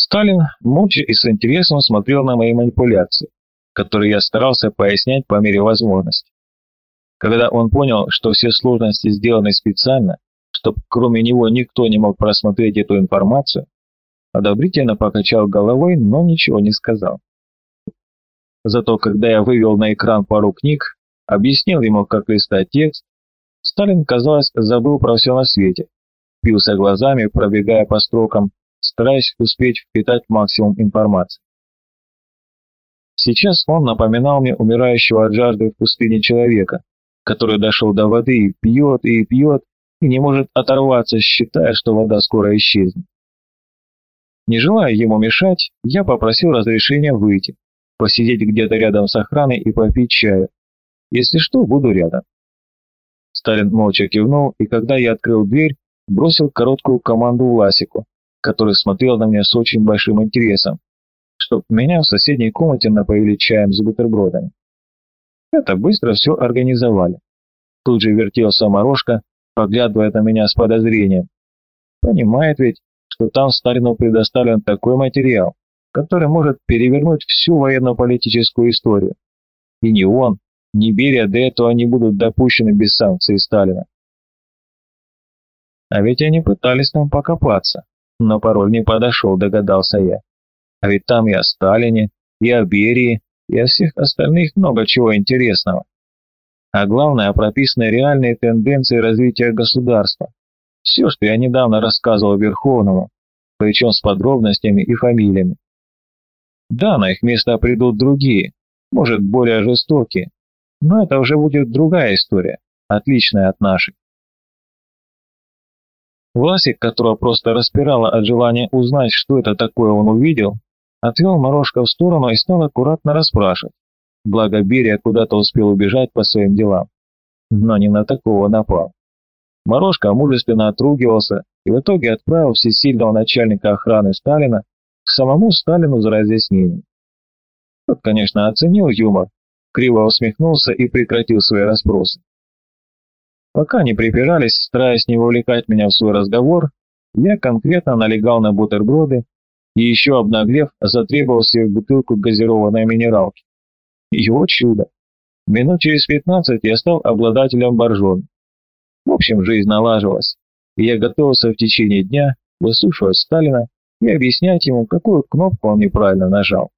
Сталин молча и с интересом смотрел на мои манипуляции, которые я старался пояснять по мере возможности. Когда он понял, что все сложности сделаны специально, чтобы кроме него никто не мог просмотреть эту информацию, одобрительно покачал головой, но ничего не сказал. Зато когда я вывел на экран пару книг, объяснил ему, как листать текст, Сталин, казалось, забыл про все на свете, пился глазами, пробегая по строкам, стараясь успеть впитать максимум информации. Сейчас он напоминал мне умирающего от жажды в пустыне человека, который дошел до воды и пьет, и пьет, и не может оторваться, считая, что вода скоро исчезнет. Не желая ему мешать, я попросил разрешения выйти, посидеть где-то рядом с охраной и попить чаю. Если что, буду рядом. Сталин молча кивнул, и когда я открыл дверь, бросил короткую команду Власику, который смотрел на меня с очень большим интересом, чтоб меня в соседней комнате напоили чаем с бутербродами. Это быстро все организовали. Тут же вертелся Морошка, поглядывая на меня с подозрением. Понимает ведь, что там Сталину предоставлен такой материал, который может перевернуть всю военно-политическую историю. И ни он, ни Берия до этого не будут допущены без санкций Сталина. А ведь они пытались там покопаться, но пароль не подошел, догадался я. А ведь там и о Сталине, и о Берии, и о всех остальных много чего интересного. А главное, прописаны реальные тенденции развития государства. Все, что я недавно рассказывал Верховному, причем с подробностями и фамилиями. Да, на их место придут другие, может, более жестокие, но это уже будет другая история, отличная от нашей. Власик, которого просто распирало от желания узнать, что это такое он увидел, отвел Морошка в сторону и стал аккуратно расспрашивать. Благо Берия куда-то успел убежать по своим делам. Но не на такого напал. Морошка мужественно отругивался и в итоге отправил всесильного начальника охраны Сталина к самому Сталину за разъяснением. Тот, конечно, оценил юмор, криво усмехнулся и прекратил свои расспросы. Пока не припирались, стараясь не вовлекать меня в свой разговор, я конкретно налегал на бутерброды и еще обнаглев, затребовал себе бутылку газированной минералки. Его чудо! Минут через пятнадцать я стал обладателем боржоми. В общем, жизнь налаживалась, и я готовился в течение дня выслушивать Сталина и объяснять ему, какую кнопку он неправильно нажал.